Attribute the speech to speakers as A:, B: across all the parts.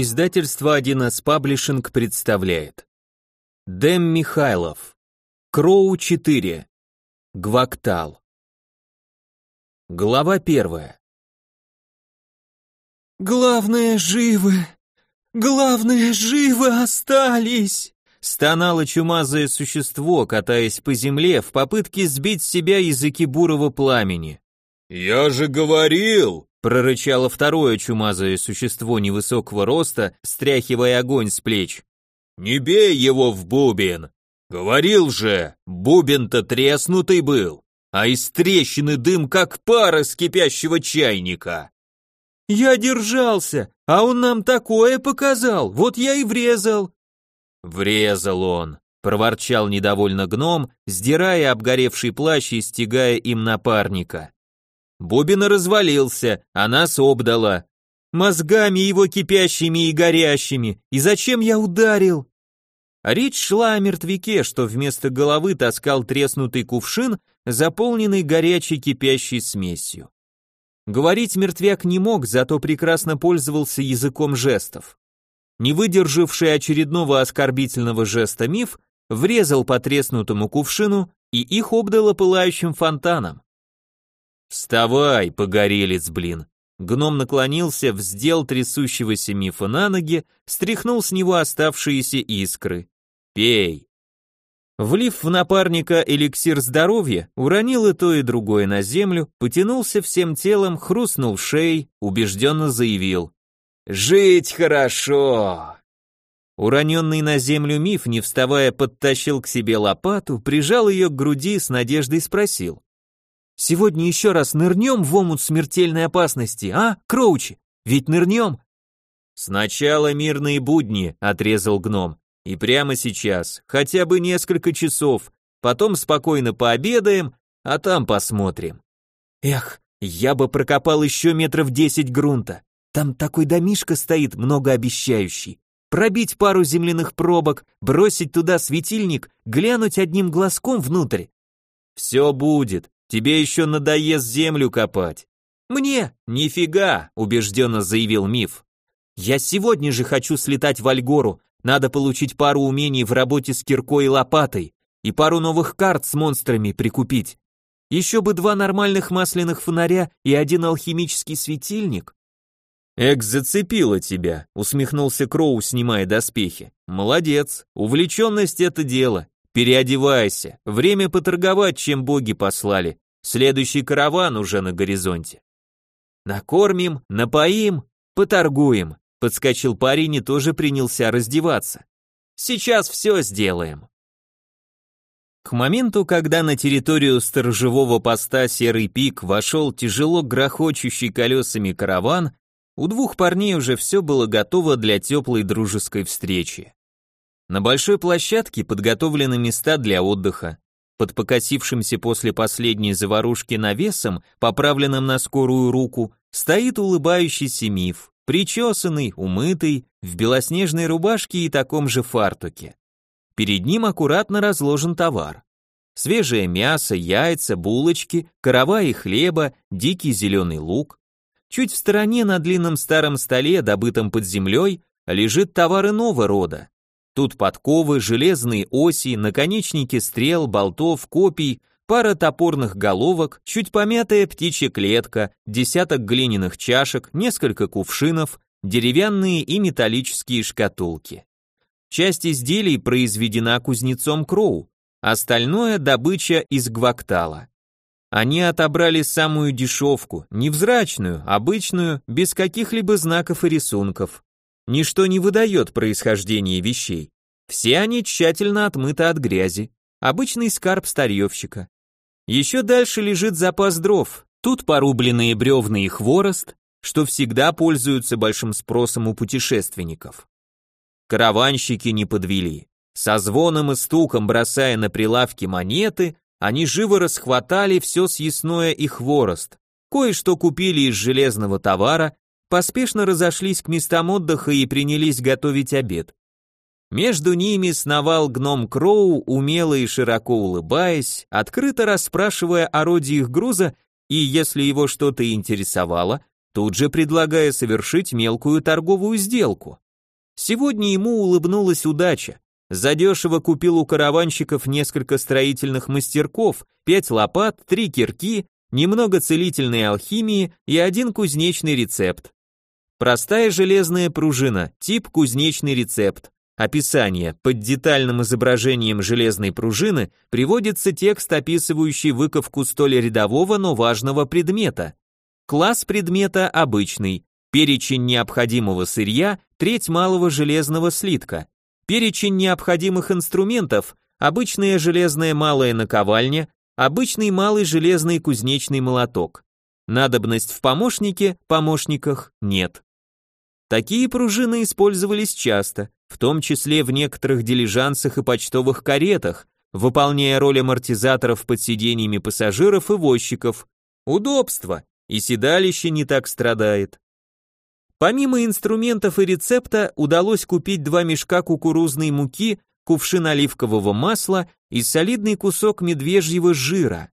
A: Издательство 1С Паблишинг представляет. Дэм Михайлов. Кроу 4. Гвактал. Глава первая.
B: «Главное, живы! Главное, живы остались!»
A: Стонало чумазое существо, катаясь по земле в попытке сбить с себя языки бурого пламени.
C: «Я же говорил!»
A: Прорычало второе чумазое существо невысокого роста, стряхивая огонь с плеч.
C: «Не бей его в бубен! Говорил же, бубен-то треснутый был, а из трещины дым как пара с кипящего чайника!»
B: «Я держался, а он нам такое показал, вот я и врезал!»
A: «Врезал он!» — проворчал недовольно гном, сдирая обгоревший плащ и стягая им напарника. Бубин развалился, а нас обдало. Мозгами его кипящими и горящими. И зачем я ударил? Речь шла о мертвяке, что вместо головы таскал треснутый кувшин, заполненный горячей кипящей смесью. Говорить мертвяк не мог, зато прекрасно пользовался языком жестов. Не выдержавший очередного оскорбительного жеста миф врезал по треснутому кувшину, и их обдало пылающим фонтаном. «Вставай, погорелец, блин!» Гном наклонился, вздел трясущегося мифа на ноги, стряхнул с него оставшиеся искры. «Пей!» Влив в напарника эликсир здоровья, уронил и то, и другое на землю, потянулся всем телом, хрустнул шеей, убежденно заявил. «Жить хорошо!» Уроненный на землю миф, не вставая, подтащил к себе лопату, прижал ее к груди с надеждой спросил. Сегодня еще раз нырнем в омут смертельной опасности, а, Кроучи? Ведь нырнем?» «Сначала мирные будни», — отрезал гном. «И прямо сейчас, хотя бы несколько часов, потом спокойно пообедаем, а там посмотрим». «Эх, я бы прокопал еще метров десять грунта. Там такой домишко стоит многообещающий. Пробить пару земляных пробок, бросить туда светильник, глянуть одним глазком внутрь. Все будет, Тебе еще надоест землю копать. Мне? Нифига, убежденно заявил Миф. Я сегодня же хочу слетать в Альгору. Надо получить пару умений в работе с киркой и лопатой и пару новых карт с монстрами прикупить. Еще бы два нормальных масляных фонаря и один алхимический светильник. Экс зацепила тебя, усмехнулся Кроу, снимая доспехи. Молодец, увлеченность это дело. Переодевайся, время поторговать, чем боги послали. Следующий караван уже на горизонте. Накормим, напоим, поторгуем. Подскочил парень и тоже принялся раздеваться. Сейчас все сделаем. К моменту, когда на территорию сторожевого поста Серый Пик вошел тяжело грохочущий колесами караван, у двух парней уже все было готово для теплой дружеской встречи. На большой площадке подготовлены места для отдыха. Под покосившимся после последней заварушки навесом, поправленным на скорую руку, стоит улыбающийся миф, причесанный, умытый, в белоснежной рубашке и таком же фартуке. Перед ним аккуратно разложен товар. Свежее мясо, яйца, булочки, каравай хлеба, дикий зеленый лук. Чуть в стороне на длинном старом столе, добытом под землей, лежит товар иного рода. Тут подковы, железные оси, наконечники стрел, болтов, копий, пара топорных головок, чуть помятая птичья клетка, десяток глиняных чашек, несколько кувшинов, деревянные и металлические шкатулки. Часть изделий произведена кузнецом Кроу, остальное добыча из гвактала. Они отобрали самую дешевку, невзрачную, обычную, без каких-либо знаков и рисунков. Ничто не выдает происхождение вещей. Все они тщательно отмыты от грязи. Обычный скарб старьевщика. Еще дальше лежит запас дров. Тут порубленные бревна и хворост, что всегда пользуются большим спросом у путешественников. Караванщики не подвели. Со звоном и стуком бросая на прилавки монеты, они живо расхватали все съестное и хворост. Кое-что купили из железного товара, поспешно разошлись к местам отдыха и принялись готовить обед. Между ними сновал гном Кроу, умело и широко улыбаясь, открыто расспрашивая о роде их груза и, если его что-то интересовало, тут же предлагая совершить мелкую торговую сделку. Сегодня ему улыбнулась удача. Задешево купил у караванщиков несколько строительных мастерков, пять лопат, три кирки, немного целительной алхимии и один кузнечный рецепт. Простая железная пружина, тип кузнечный рецепт. Описание. Под детальным изображением железной пружины приводится текст, описывающий выковку столь рядового, но важного предмета. Класс предмета обычный. Перечень необходимого сырья, треть малого железного слитка. Перечень необходимых инструментов, обычная железная малая наковальня, обычный малый железный кузнечный молоток. Надобность в помощнике, помощниках нет. Такие пружины использовались часто, в том числе в некоторых дилижансах и почтовых каретах, выполняя роль амортизаторов под сиденьями пассажиров и возчиков. Удобство, и седалище не так страдает. Помимо инструментов и рецепта удалось купить два мешка кукурузной муки, кувшин оливкового масла и солидный кусок медвежьего жира.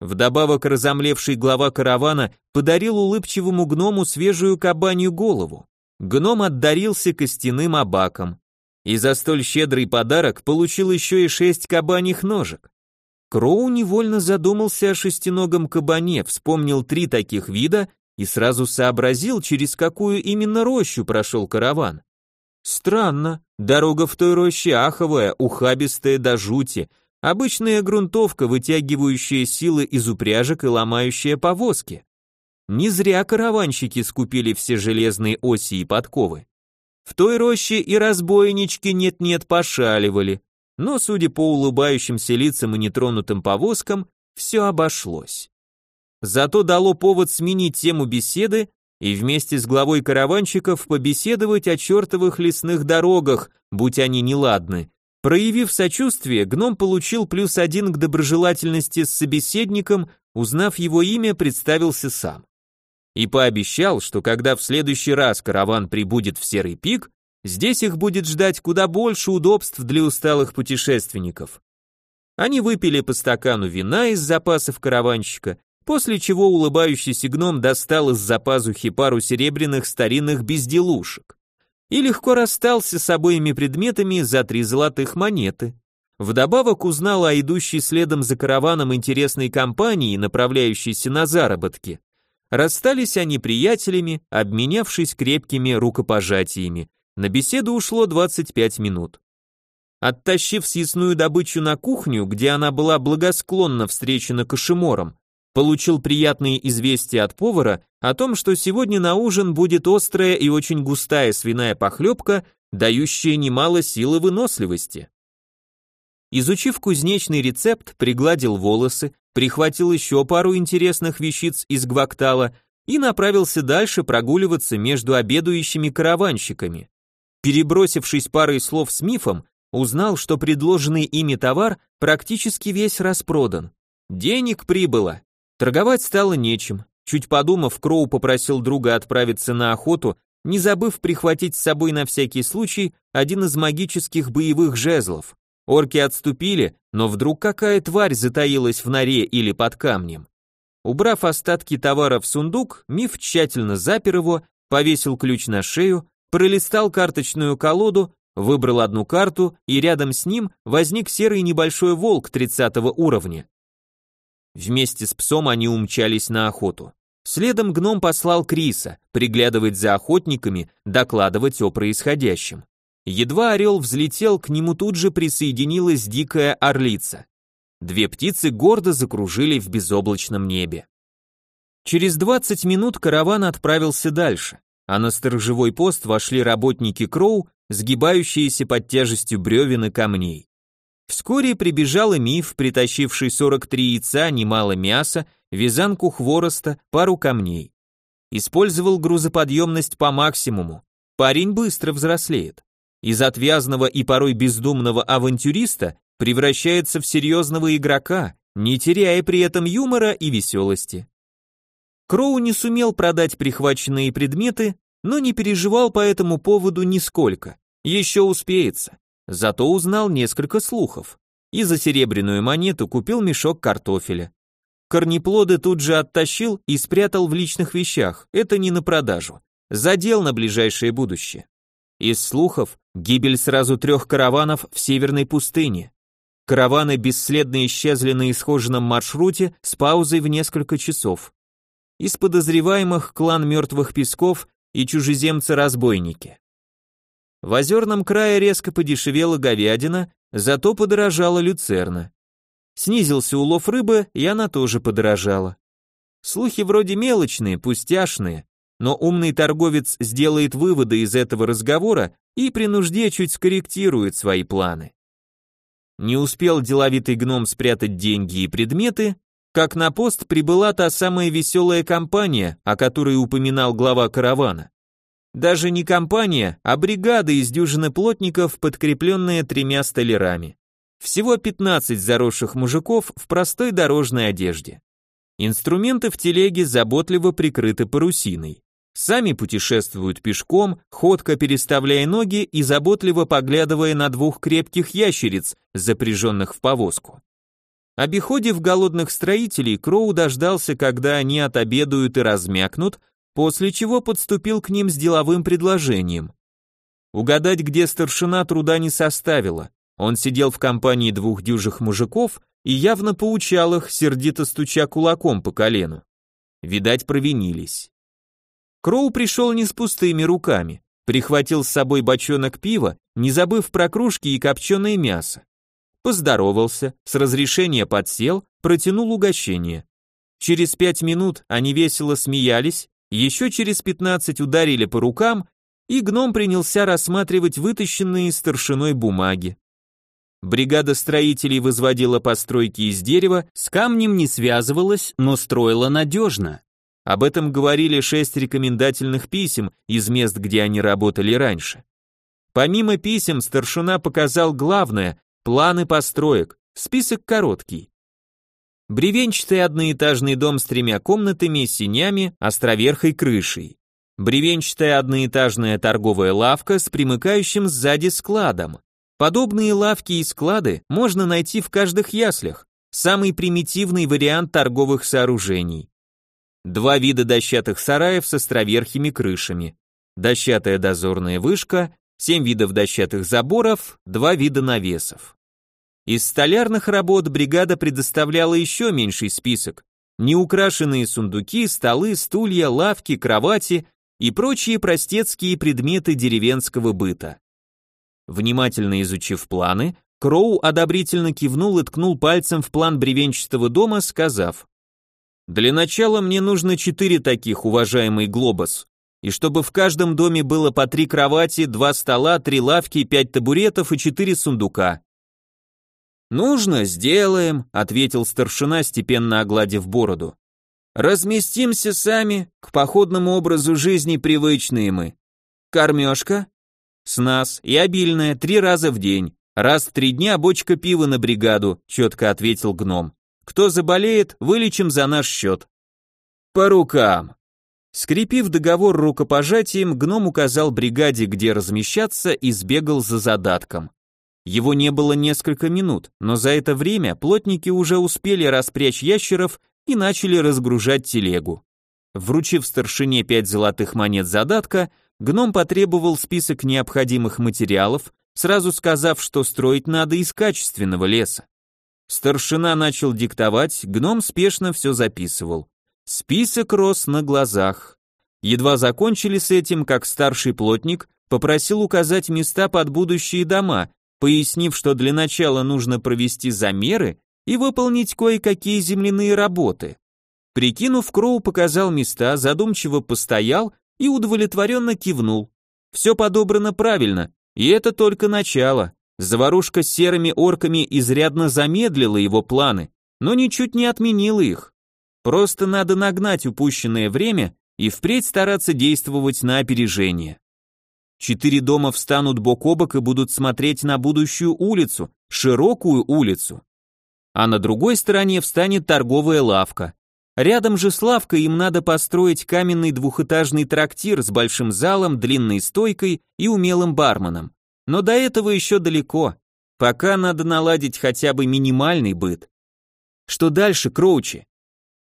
A: Вдобавок разомлевший глава каравана подарил улыбчивому гному свежую кабанью голову. Гном отдарился костяным абаком. И за столь щедрый подарок получил еще и шесть кабаньих ножек. Кроу невольно задумался о шестиногом кабане, вспомнил три таких вида и сразу сообразил, через какую именно рощу прошел караван. Странно, дорога в той роще аховая, ухабистая до жути, обычная грунтовка, вытягивающая силы из упряжек и ломающая повозки. Не зря караванщики скупили все железные оси и подковы. В той роще и разбойнички нет-нет пошаливали, но, судя по улыбающимся лицам и нетронутым повозкам, все обошлось. Зато дало повод сменить тему беседы и вместе с главой караванщиков побеседовать о чертовых лесных дорогах, будь они неладны. Проявив сочувствие, гном получил плюс один к доброжелательности с собеседником, узнав его имя, представился сам. И пообещал, что когда в следующий раз караван прибудет в Серый пик, здесь их будет ждать куда больше удобств для усталых путешественников. Они выпили по стакану вина из запасов караванщика, после чего улыбающийся гном достал из-за пазухи пару серебряных старинных безделушек и легко расстался с обоими предметами за три золотых монеты. Вдобавок узнал о идущей следом за караваном интересной компании, направляющейся на заработки. Расстались они приятелями, обменявшись крепкими рукопожатиями. На беседу ушло 25 минут. Оттащив съестную добычу на кухню, где она была благосклонно встречена кошемором, получил приятные известия от повара о том, что сегодня на ужин будет острая и очень густая свиная похлебка, дающая немало силы выносливости. Изучив кузнечный рецепт, пригладил волосы, прихватил еще пару интересных вещиц из гвактала и направился дальше прогуливаться между обедающими караванщиками. Перебросившись парой слов с мифом, узнал, что предложенный ими товар практически весь распродан. Денег прибыло, Торговать стало нечем. Чуть подумав, Кроу попросил друга отправиться на охоту, не забыв прихватить с собой на всякий случай один из магических боевых жезлов. Орки отступили, но вдруг какая тварь затаилась в норе или под камнем. Убрав остатки товара в сундук, Миф тщательно запер его, повесил ключ на шею, пролистал карточную колоду, выбрал одну карту, и рядом с ним возник серый небольшой волк 30 уровня. Вместе с псом они умчались на охоту. Следом гном послал Криса приглядывать за охотниками, докладывать о происходящем. Едва орел взлетел, к нему тут же присоединилась дикая орлица. Две птицы гордо закружили в безоблачном небе. Через 20 минут караван отправился дальше, а на сторожевой пост вошли работники Кроу, сгибающиеся под тяжестью бревен и камней. Вскоре прибежал и миф, притащивший 43 яйца, немало мяса, вязанку хвороста, пару камней. Использовал грузоподъемность по максимуму. Парень быстро взрослеет. Из отвязного и порой бездумного авантюриста превращается в серьезного игрока, не теряя при этом юмора и веселости. Кроу не сумел продать прихваченные предметы, но не переживал по этому поводу нисколько. Еще успеется. Зато узнал несколько слухов. И за серебряную монету купил мешок картофеля. Корнеплоды тут же оттащил и спрятал в личных вещах, это не на продажу. Задел на ближайшее будущее. Из слухов, гибель сразу трех караванов в северной пустыне. Караваны бесследно исчезли на исхоженном маршруте с паузой в несколько часов. Из подозреваемых клан мертвых песков и чужеземцы-разбойники. В озерном крае резко подешевела говядина, зато подорожала люцерна. Снизился улов рыбы, и она тоже подорожала. Слухи вроде мелочные, пустяшные, но умный торговец сделает выводы из этого разговора и при нужде чуть скорректирует свои планы. Не успел деловитый гном спрятать деньги и предметы, как на пост прибыла та самая веселая компания, о которой упоминал глава каравана. Даже не компания, а бригада из дюжины плотников, подкрепленная тремя столярами. Всего 15 заросших мужиков в простой дорожной одежде. Инструменты в телеге заботливо прикрыты парусиной. Сами путешествуют пешком, ходко переставляя ноги и заботливо поглядывая на двух крепких ящериц, запряженных в повозку. Обиходив голодных строителей, Кроу дождался, когда они отобедают и размякнут, после чего подступил к ним с деловым предложением. Угадать, где старшина, труда не составило. Он сидел в компании двух дюжих мужиков и явно поучал их, сердито стуча кулаком по колену. Видать, провинились. Кроу пришел не с пустыми руками, прихватил с собой бочонок пива, не забыв про кружки и копченое мясо. Поздоровался, с разрешения подсел, протянул угощение. Через пять минут они весело смеялись, еще через пятнадцать ударили по рукам, и гном принялся рассматривать вытащенные старшиной бумаги. Бригада строителей возводила постройки из дерева, с камнем не связывалась, но строила надежно. Об этом говорили шесть рекомендательных писем из мест, где они работали раньше. Помимо писем, старшина показал главное – планы построек, список короткий. Бревенчатый одноэтажный дом с тремя комнатами, синями, островерхой крышей. Бревенчатая одноэтажная торговая лавка с примыкающим сзади складом. Подобные лавки и склады можно найти в каждых яслях, самый примитивный вариант торговых сооружений. Два вида дощатых сараев с островерхими крышами. Дощатая дозорная вышка, семь видов дощатых заборов, два вида навесов. Из столярных работ бригада предоставляла еще меньший список. Неукрашенные сундуки, столы, стулья, лавки, кровати и прочие простецкие предметы деревенского быта. Внимательно изучив планы, Кроу одобрительно кивнул и ткнул пальцем в план бревенчатого дома, сказав, «Для начала мне нужно четыре таких, уважаемый Глобус, и чтобы в каждом доме было по три кровати, два стола, три лавки, пять табуретов и четыре сундука». «Нужно, сделаем», — ответил старшина, степенно огладив бороду. «Разместимся сами, к походному образу жизни привычные мы. Кормежка?» С нас и обильная три раза в день. Раз в три дня бочка пива на бригаду, четко ответил гном. Кто заболеет, вылечим за наш счет. По рукам. Скрепив договор рукопожатием, гном указал бригаде, где размещаться, и сбегал за задатком. Его не было несколько минут, но за это время плотники уже успели распрячь ящеров и начали разгружать телегу. Вручив старшине пять золотых монет задатка, Гном потребовал список необходимых материалов, сразу сказав, что строить надо из качественного леса. Старшина начал диктовать, гном спешно все записывал. Список рос на глазах. Едва закончили с этим, как старший плотник попросил указать места под будущие дома, пояснив, что для начала нужно провести замеры и выполнить кое-какие земляные работы. Прикинув, Кроу показал места, задумчиво постоял и удовлетворенно кивнул. Все подобрано правильно, и это только начало. Заварушка с серыми орками изрядно замедлила его планы, но ничуть не отменила их. Просто надо нагнать упущенное время и впредь стараться действовать на опережение. Четыре дома встанут бок о бок и будут смотреть на будущую улицу, широкую улицу. А на другой стороне встанет торговая лавка. Рядом же с лавкой им надо построить каменный двухэтажный трактир с большим залом, длинной стойкой и умелым барменом. Но до этого еще далеко. Пока надо наладить хотя бы минимальный быт. Что дальше, Кроучи?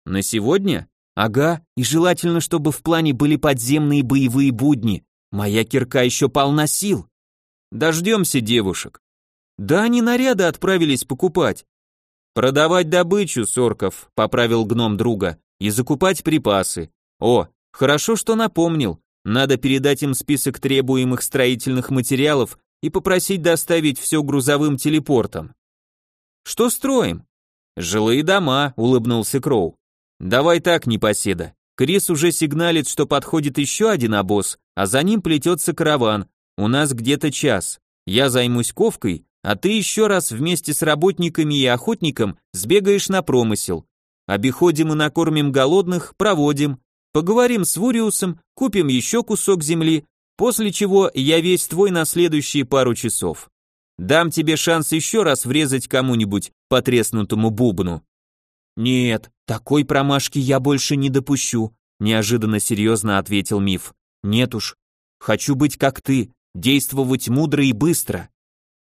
A: На сегодня? Ага, и желательно, чтобы в плане были подземные боевые будни. Моя кирка еще полна сил. Дождемся девушек. Да они наряды отправились покупать. Продавать добычу, Сорков, поправил гном друга, и закупать припасы. О, хорошо, что напомнил. Надо передать им список требуемых строительных материалов и попросить доставить все грузовым телепортом. Что строим? Жилые дома, улыбнулся Кроу. Давай так, непоседа. Крис уже сигналит, что подходит еще один обоз, а за ним плетется караван. У нас где-то час. Я займусь ковкой, а ты еще раз вместе с работниками и охотником сбегаешь на промысел. Обиходим и накормим голодных, проводим. Поговорим с Вуриусом, купим еще кусок земли, после чего я весь твой на следующие пару часов. Дам тебе шанс еще раз врезать кому-нибудь по треснутому бубну. Нет, такой промашки я больше не допущу, неожиданно серьезно ответил Миф. Нет уж, хочу быть как ты, действовать мудро и быстро.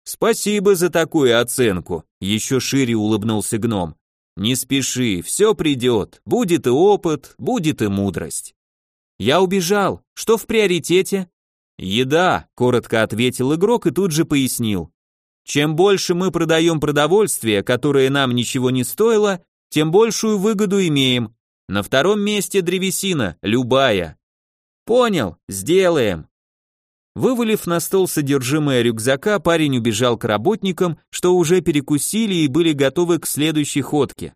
A: Спасибо за такую оценку, еще шире улыбнулся гном. Не спеши, все придет, будет и опыт, будет и мудрость. Я убежал, что в приоритете? Еда, коротко ответил игрок и тут же пояснил. Чем больше мы продаем продовольствие, которое нам ничего не стоило, тем большую выгоду имеем. На втором месте древесина, любая. Понял, сделаем. Вывалив на стол содержимое рюкзака, парень убежал к работникам, что уже перекусили и были готовы к следующей ходке.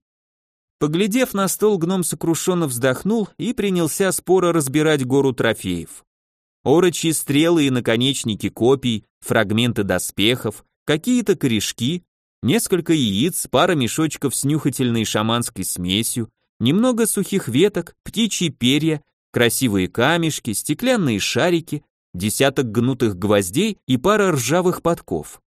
A: Поглядев на стол, гном сокрушенно вздохнул и принялся споро разбирать гору трофеев. Орочьи стрелы и наконечники копий, фрагменты доспехов, какие-то корешки, несколько яиц, пара мешочков с нюхательной шаманской смесью, немного сухих веток, птичьи перья, красивые камешки, стеклянные шарики, десяток гнутых гвоздей и пара ржавых подков.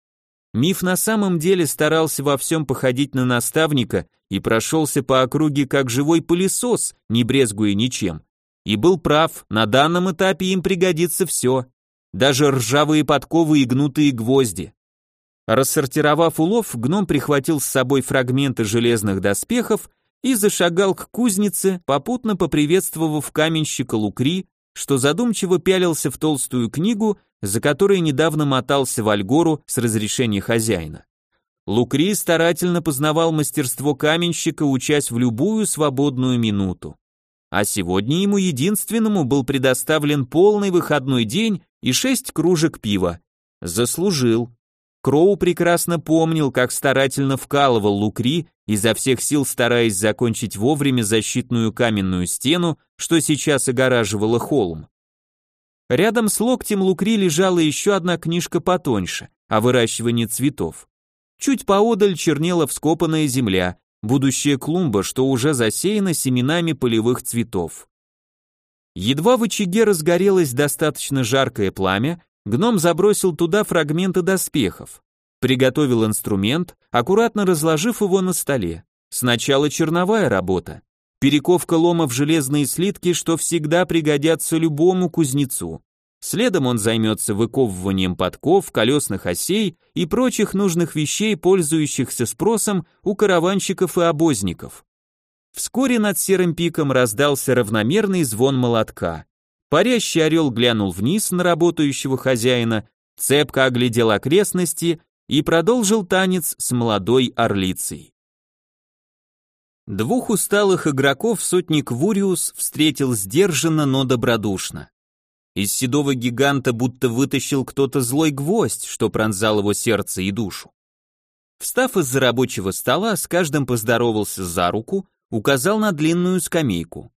A: Миф на самом деле старался во всем походить на наставника и прошелся по округе как живой пылесос, не брезгуя ничем. И был прав, на данном этапе им пригодится все, даже ржавые подковы и гнутые гвозди. Рассортировав улов, гном прихватил с собой фрагменты железных доспехов и зашагал к кузнице, попутно поприветствовав каменщика Лукри, что задумчиво пялился в толстую книгу, за которой недавно мотался в Альгору с разрешения хозяина. Лукри старательно познавал мастерство каменщика, учась в любую свободную минуту. А сегодня ему единственному был предоставлен полный выходной день и шесть кружек пива. Заслужил. Кроу прекрасно помнил, как старательно вкалывал Лукри, изо всех сил стараясь закончить вовремя защитную каменную стену, что сейчас огораживала холм. Рядом с локтем Лукри лежала еще одна книжка потоньше, о выращивании цветов. Чуть поодаль чернела вскопанная земля, будущая клумба, что уже засеяна семенами полевых цветов. Едва в очаге разгорелось достаточно жаркое пламя, Гном забросил туда фрагменты доспехов, приготовил инструмент, аккуратно разложив его на столе. Сначала черновая работа, перековка лома в железные слитки, что всегда пригодятся любому кузнецу. Следом он займется выковыванием подков, колесных осей и прочих нужных вещей, пользующихся спросом у караванщиков и обозников. Вскоре над серым пиком раздался равномерный звон молотка. Парящий орел глянул вниз на работающего хозяина, цепко оглядел окрестности и продолжил танец с молодой орлицей. Двух усталых игроков сотник Вуриус встретил сдержанно, но добродушно. Из седого гиганта будто вытащил кто-то злой гвоздь, что пронзал его сердце и душу. Встав из-за рабочего стола, с каждым поздоровался за руку, указал на длинную скамейку.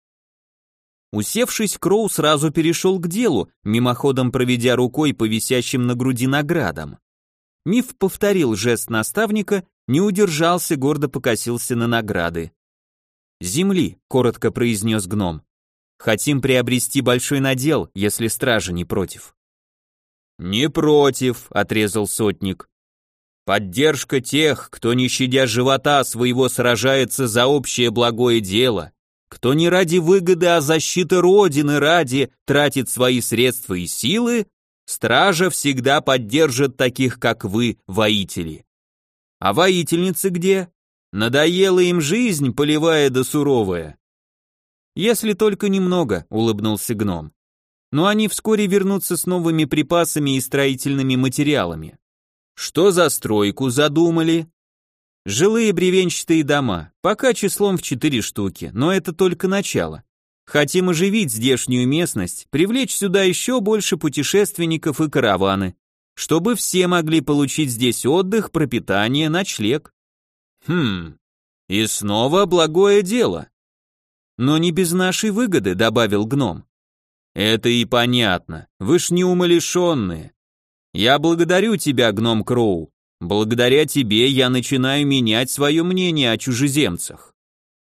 A: Усевшись, Кроу сразу перешел к делу, мимоходом проведя рукой по висящим на груди наградам. Миф повторил жест наставника, не удержался, гордо покосился на награды. «Земли», — коротко произнес гном. «Хотим приобрести большой надел, если стража не против». «Не против», — отрезал сотник. «Поддержка тех, кто, не щадя живота своего, сражается за общее благое дело, кто не ради выгоды, а защиты Родины ради тратит свои средства и силы, стража всегда поддержит таких, как вы, воители. А воительницы где? Надоела им жизнь, полевая да суровая. Если только немного, улыбнулся гном. но они вскоре вернутся с новыми припасами и строительными материалами.
B: Что за стройку задумали?
A: Жилые бревенчатые дома, пока числом в четыре штуки, но это только начало. Хотим оживить здешнюю местность, привлечь сюда еще больше путешественников и караваны, чтобы все могли получить здесь отдых, пропитание, ночлег.
B: Хм, и снова благое дело.
A: Но не без нашей выгоды, добавил гном.
B: Это и понятно, вы ж не умалишенные. Я благодарю тебя, гном Кроу, Благодаря тебе я начинаю менять свое мнение о чужеземцах.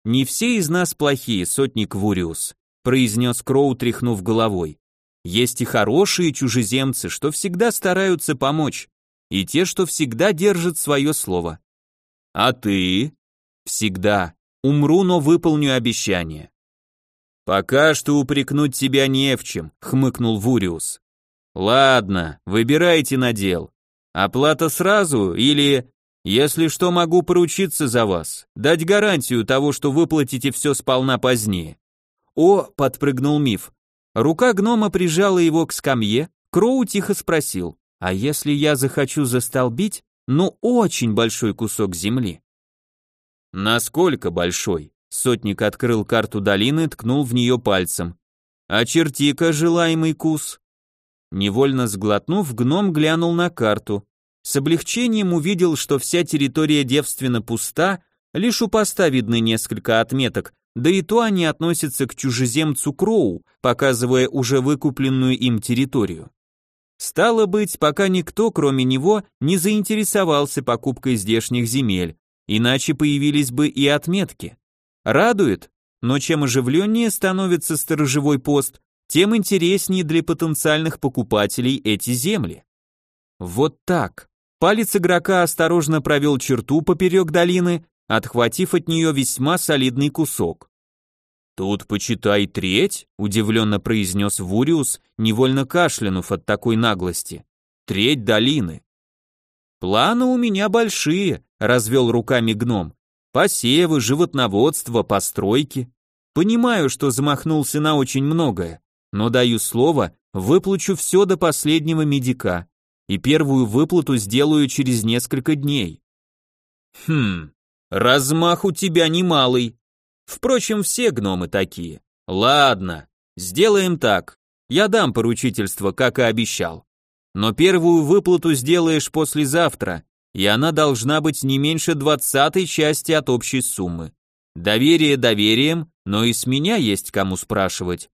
A: Не все из нас плохие, сотник Вуриус, произнес Кроу, тряхнув головой. Есть и хорошие чужеземцы, что всегда стараются помочь, и те, что всегда держат свое слово.
B: А ты?
A: Всегда. Умру, но выполню обещание.
B: Пока что упрекнуть тебя не в чем, хмыкнул Вуриус. Ладно, выбирайте надел. Оплата сразу или, если что, могу поручиться за вас, дать гарантию того, что выплатите все сполна позднее.
A: О, подпрыгнул Миф. Рука гнома прижала его к скамье, Кроу тихо спросил, а если я захочу застолбить, ну очень большой кусок земли?
B: Насколько большой? Сотник открыл карту долины, ткнул в нее пальцем. Очерти-ка желаемый кус.
A: Невольно сглотнув, гном глянул на карту. С облегчением увидел, что вся территория девственно пуста, лишь у поста видны несколько отметок, да и то они относятся к чужеземцу Кроу, показывая уже выкупленную им территорию. Стало быть, пока никто, кроме него, не заинтересовался покупкой здешних земель, иначе появились бы и отметки. Радует, но чем оживленнее становится сторожевой пост, тем интереснее для потенциальных покупателей эти земли. Вот так. Палец игрока осторожно провел черту поперек долины, отхватив от нее весьма солидный кусок.
B: «Тут, почитай, треть», — удивленно произнес Вуриус, невольно кашлянув от такой наглости. «Треть долины».
A: «Планы у меня большие», — развел руками гном. «Посевы, животноводство, постройки. Понимаю, что замахнулся на очень многое, но даю слово, выплачу все до последнего медика, и первую выплату сделаю через несколько дней.
B: Хм, размах у тебя немалый. Впрочем, все гномы такие. Ладно, сделаем так. Я дам поручительство, как и обещал. Но первую выплату сделаешь послезавтра, и она должна быть не меньше двадцатой части от общей суммы. Доверие доверием, но и с меня есть кому спрашивать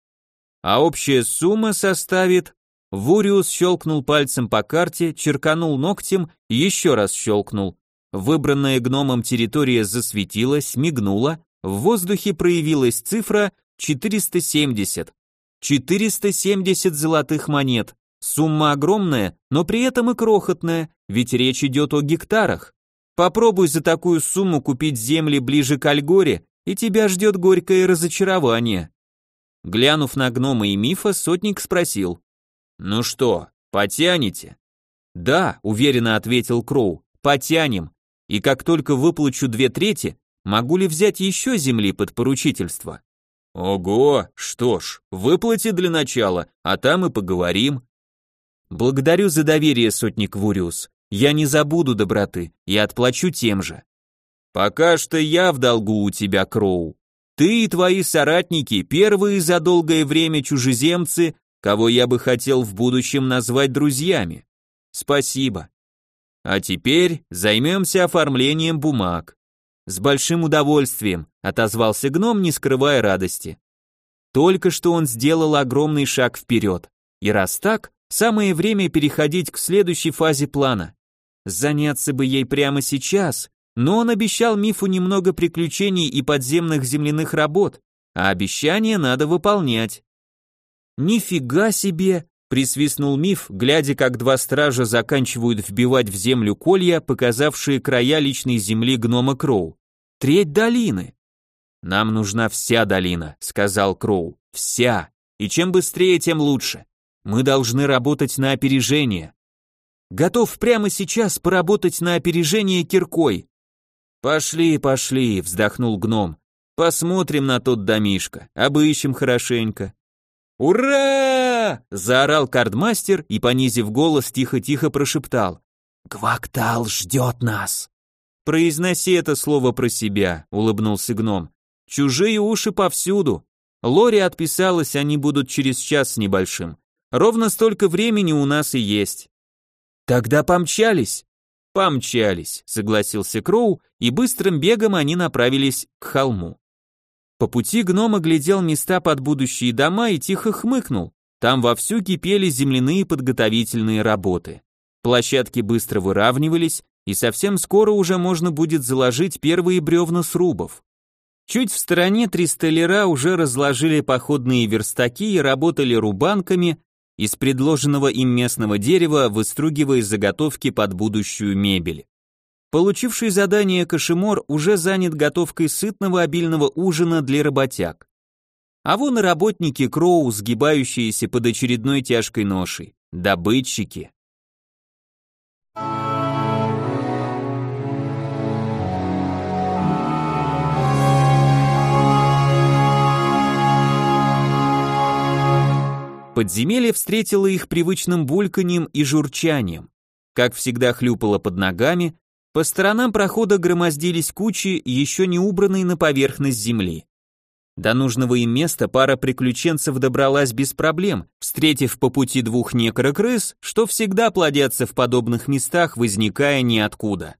B: а общая сумма составит... Вуриус щелкнул пальцем по карте, черканул ногтем еще раз щелкнул. Выбранная гномом территория засветилась, мигнула, в воздухе проявилась цифра 470. 470 золотых монет. Сумма огромная, но при этом и крохотная, ведь речь идет о гектарах. Попробуй за такую сумму купить земли ближе к Альгоре, и тебя ждет горькое разочарование. Глянув на гнома и мифа, сотник спросил. «Ну что, потянете?» «Да», — уверенно ответил Кроу, — «потянем. И как только выплачу две трети, могу ли взять еще земли под поручительство?» «Ого, что ж, выплати для начала, а там и поговорим».
A: «Благодарю за доверие, сотник Вуриус. Я не забуду доброты и отплачу тем же».
B: «Пока что я в долгу у тебя, Кроу», ты и твои соратники первые за долгое время чужеземцы, кого я бы хотел в будущем назвать друзьями. Спасибо. А теперь займемся оформлением бумаг.
A: С большим удовольствием, отозвался гном, не скрывая радости. Только что он сделал огромный шаг вперед. И раз так, самое время переходить к следующей фазе плана. Заняться бы ей прямо сейчас, но он обещал Мифу немного приключений и подземных земляных работ, а обещание надо выполнять. «Нифига себе!» — присвистнул Миф, глядя, как два стража заканчивают вбивать в землю колья, показавшие края личной земли гнома Кроу. «Треть долины!» «Нам нужна вся долина», — сказал Кроу. «Вся! И чем быстрее, тем лучше. Мы должны работать на опережение». «Готов прямо сейчас поработать на опережение киркой», «Пошли, пошли», — вздохнул гном. «Посмотрим на тот домишко, обыщем хорошенько».
B: «Ура!» туда!» – заорал кардмастер и, понизив голос, тихо-тихо прошептал. «Гвактал ждет нас!» «Произноси это слово про себя», — улыбнулся гном. «Чужие уши повсюду. Лори отписалась, они будут через час с небольшим. Ровно столько времени у нас и есть». «Тогда помчались». «Помчались», — согласился Кроу, и быстрым бегом они направились к холму. По пути гном оглядел места под будущие дома и тихо хмыкнул. Там вовсю кипели земляные подготовительные работы. Площадки быстро выравнивались, и совсем скоро уже можно будет заложить первые бревна срубов. Чуть в стороне три столяра уже разложили походные верстаки и работали рубанками из предложенного им местного дерева, выстругивая заготовки под будущую мебель. Получивший задание Кашемор уже занят готовкой сытного обильного ужина для работяг. А вон и работники Кроу, сгибающиеся под очередной тяжкой ношей, добытчики. Подземелье встретило их привычным бульканьем и журчанием. Как всегда хлюпало под ногами, по сторонам прохода громоздились кучи, еще не убранные на поверхность земли. До нужного им места пара приключенцев добралась без проблем, встретив по пути двух некрокрыс, что всегда плодятся в подобных местах, возникая ниоткуда.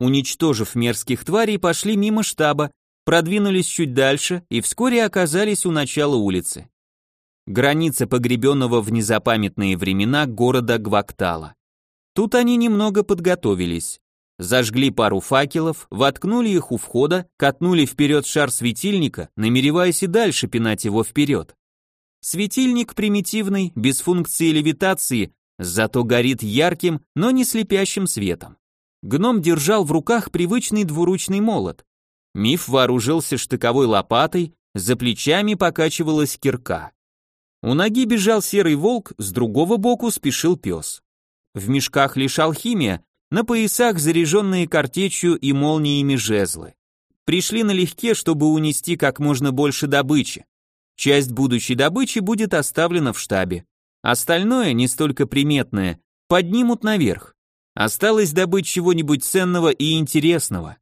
B: Уничтожив мерзких тварей, пошли мимо штаба, продвинулись чуть дальше и вскоре оказались у начала улицы граница погребенного в незапамятные времена города Гвактала. Тут они немного подготовились. Зажгли пару факелов, воткнули их у входа, катнули вперед шар светильника, намереваясь и дальше пинать его вперед. Светильник примитивный, без функции левитации, зато горит ярким, но не слепящим светом. Гном держал в руках привычный двуручный молот. Миф вооружился штыковой лопатой, за плечами покачивалась кирка. У ноги бежал серый волк, с другого боку спешил пес. В мешках лишь алхимия, на поясах заряженные картечью и молниями жезлы. Пришли налегке, чтобы унести как можно больше добычи. Часть будущей добычи будет оставлена в штабе. Остальное, не столько приметное, поднимут наверх. Осталось добыть чего-нибудь ценного и интересного.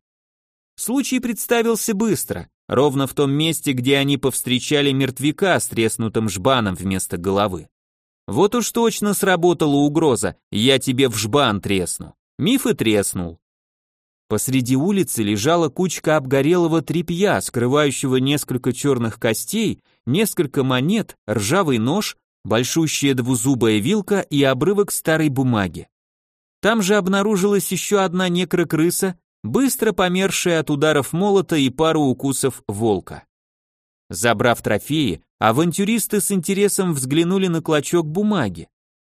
B: Случай представился быстро ровно в том месте, где они повстречали мертвяка с треснутым жбаном вместо головы. Вот уж точно сработала угроза, я тебе в жбан тресну. Миф и треснул. Посреди улицы лежала кучка обгорелого тряпья, скрывающего несколько черных костей, несколько монет, ржавый нож, большущая двузубая вилка и обрывок старой бумаги. Там же обнаружилась еще одна некрокрыса быстро помершая от ударов молота и пару укусов волка. Забрав трофеи, авантюристы с интересом взглянули на клочок бумаги,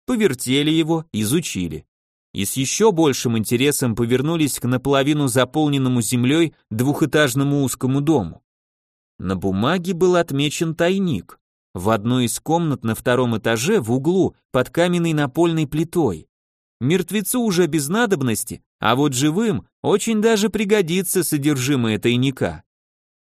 B: повертели его, изучили. И с еще большим интересом повернулись к наполовину заполненному землей двухэтажному узкому дому. На бумаге был отмечен тайник. В одной из комнат на втором этаже в углу под каменной напольной плитой. Мертвецу уже без надобности, а вот живым очень даже пригодится содержимое тайника.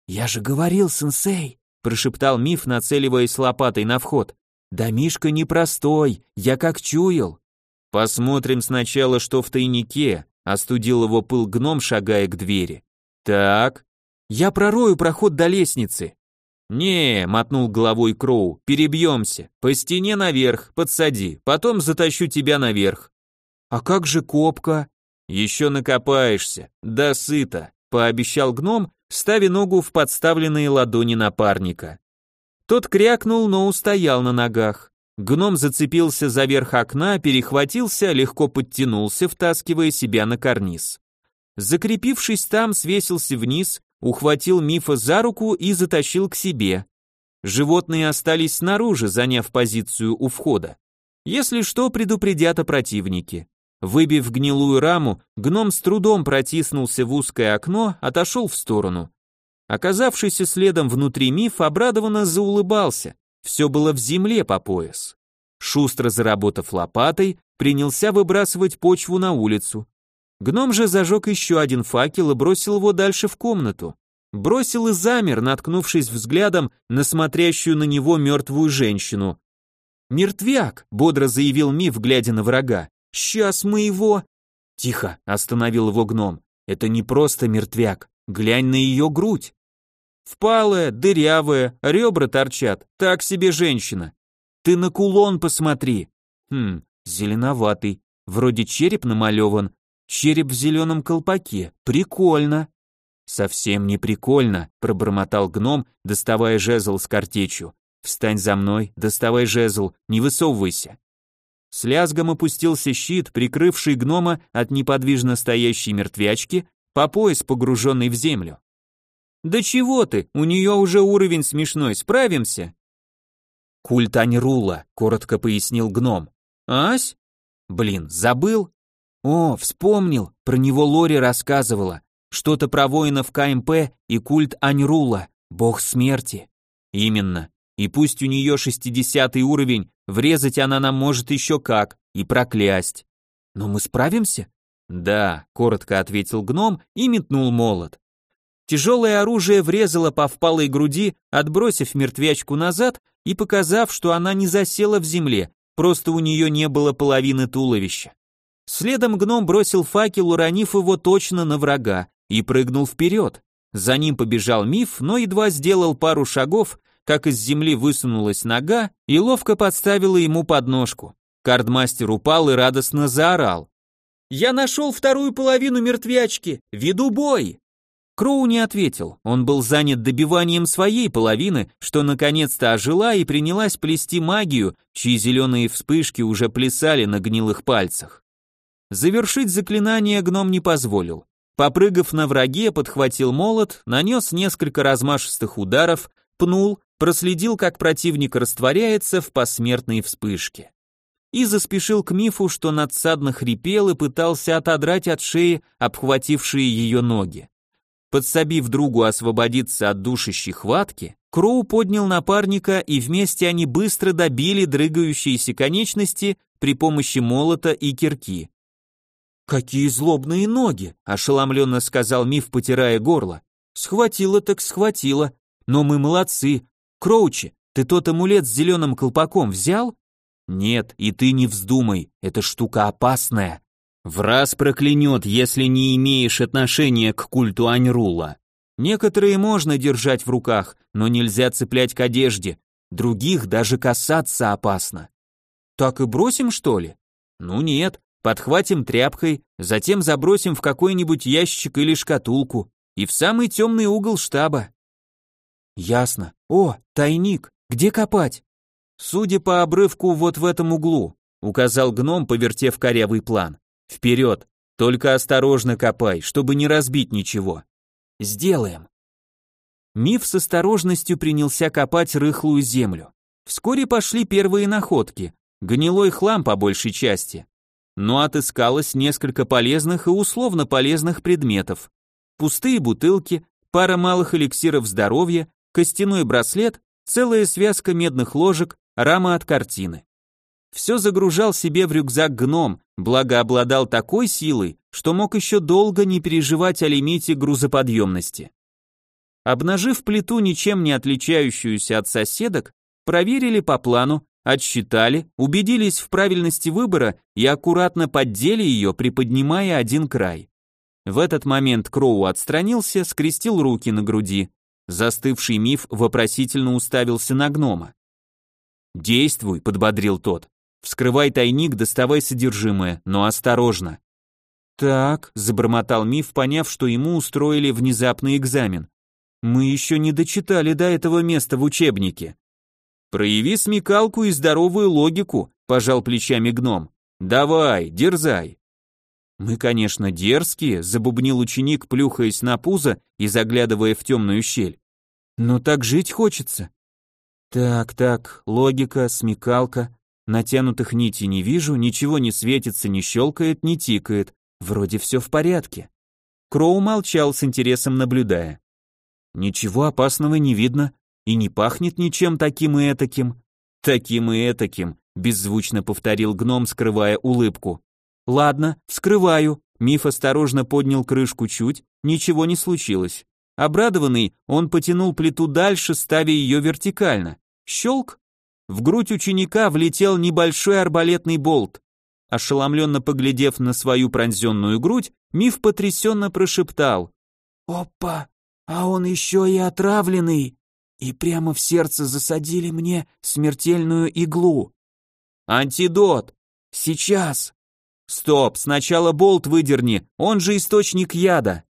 B: «Я же говорил, сенсей», — прошептал Миф, нацеливаясь лопатой на вход. «Домишка непростой, я как чуял». «Посмотрим сначала, что в тайнике», — остудил его пыл гном, шагая к двери. «Так, я пророю проход до лестницы». «Не», — мотнул головой Кроу, — «перебьемся. По стене наверх, подсади, потом затащу тебя наверх». «А как же копка?» «Еще накопаешься, да сыто», — пообещал гном, ставя ногу в подставленные ладони напарника. Тот крякнул, но устоял на ногах. Гном зацепился за верх окна, перехватился, легко подтянулся, втаскивая себя на карниз. Закрепившись там, свесился вниз, ухватил Мифа за руку и затащил к себе. Животные остались снаружи, заняв позицию у входа. Если что, предупредят о противнике. Выбив гнилую раму, гном с трудом протиснулся в узкое окно, отошел в сторону. Оказавшийся следом внутри миф обрадованно заулыбался. Все было в земле по пояс. Шустро заработав лопатой, принялся выбрасывать почву на улицу. Гном же зажег еще один факел и бросил его дальше в комнату. Бросил и замер, наткнувшись взглядом на смотрящую на него мертвую женщину. «Мертвяк!» — бодро заявил Миф, глядя на врага. «Сейчас мы его...» «Тихо!» — остановил его гном. «Это не просто мертвяк. Глянь на ее грудь!» «Впалая, дырявая, ребра торчат. Так себе женщина. Ты на кулон посмотри!» «Хм, зеленоватый. Вроде череп намалеван. Череп в зеленом колпаке. Прикольно!» «Совсем не прикольно», — пробормотал гном, доставая жезл с картечью. «Встань за мной, доставай жезл, не высовывайся». С лязгом опустился щит, прикрывший гнома от неподвижно стоящей мертвячки, по пояс погруженный в землю. «Да чего ты, у нее уже уровень смешной, справимся?» «Культ Аньрула», — коротко пояснил гном. «Ась? Блин, забыл?» «О, вспомнил, про него Лори рассказывала. Что-то про воинов КМП и культ Аньрула, бог смерти». «Именно. И пусть у нее шестидесятый уровень, врезать она нам может еще как, и проклясть. Но мы справимся? Да, коротко ответил гном и метнул молот. Тяжелое оружие врезало по впалой груди, отбросив мертвячку назад и показав, что она не засела в земле, просто у нее не было половины туловища. Следом гном бросил факел, уронив его точно на врага, и прыгнул вперед. За ним побежал миф, но едва сделал пару шагов, как из земли высунулась нога и ловко подставила ему подножку. Кардмастер упал и радостно заорал. «Я нашел вторую половину мертвячки! Веду бой!» Кроу не ответил, он был занят добиванием своей половины, что наконец-то ожила и принялась плести магию, чьи зеленые вспышки уже плясали на гнилых пальцах. Завершить заклинание гном не позволил. Попрыгав на враге, подхватил молот, нанес несколько размашистых ударов, пнул, проследил, как противник растворяется в посмертной вспышке. И заспешил к мифу, что надсадно хрипел и пытался отодрать от шеи обхватившие ее ноги. Подсобив другу освободиться от душащей хватки, Кроу поднял напарника, и вместе они быстро добили дрыгающиеся конечности при помощи молота и кирки. «Какие злобные ноги!» – ошеломленно сказал Миф, потирая горло. «Схватило так схватило. Но мы молодцы, Кроучи, ты тот амулет с зеленым колпаком взял? Нет, и ты не вздумай, эта штука опасная. В раз проклянет, если не имеешь отношения к культу Аньрула. Некоторые можно держать в руках, но нельзя цеплять к одежде. Других даже касаться опасно. Так и бросим, что ли? Ну нет, подхватим тряпкой, затем забросим в какой-нибудь ящик или шкатулку и в самый темный угол штаба. Ясно. О, тайник. Где копать? Судя по обрывку вот в этом углу, указал гном, повертев корявый план. Вперед. Только осторожно копай, чтобы не разбить ничего. Сделаем. Миф с осторожностью принялся копать рыхлую землю. Вскоре пошли первые находки. Гнилой хлам по большей части. Но отыскалось несколько полезных и условно полезных предметов. Пустые бутылки, пара малых эликсиров здоровья, костяной браслет, целая связка медных ложек, рама от картины. Все загружал себе в рюкзак гном, благо обладал такой силой, что мог еще долго не переживать о лимите грузоподъемности. Обнажив плиту, ничем не отличающуюся от соседок, проверили по плану, отсчитали, убедились в правильности выбора и аккуратно поддели ее, приподнимая один край. В этот момент Кроу отстранился, скрестил руки на груди. Застывший миф вопросительно уставился на гнома. «Действуй», — подбодрил тот. «Вскрывай тайник, доставай содержимое, но осторожно». «Так», — забормотал миф, поняв, что ему устроили внезапный экзамен. «Мы еще не дочитали до этого места в учебнике». «Прояви смекалку и здоровую логику», — пожал плечами гном. «Давай, дерзай». «Мы, конечно, дерзкие», — забубнил ученик, плюхаясь на пузо и заглядывая в темную щель. Но так жить хочется. Так, так, логика, смекалка. Натянутых нитей не вижу, ничего не светится, не щелкает, не тикает. Вроде все в порядке. Кроу молчал с интересом наблюдая. Ничего опасного не видно и не пахнет ничем таким и этаким. Таким и этаким, беззвучно повторил гном, скрывая улыбку. Ладно, вскрываю. Миф осторожно поднял крышку чуть, ничего не случилось. Обрадованный, он потянул плиту дальше, ставя ее вертикально. Щелк! в грудь ученика влетел небольшой арбалетный болт. Ошеломленно поглядев на свою пронзенную грудь, Миф потрясенно прошептал. «Опа, а он еще и отравленный!» И прямо в сердце засадили мне смертельную иглу. «Антидот! Сейчас!» «Стоп, сначала болт выдерни, он же источник яда!»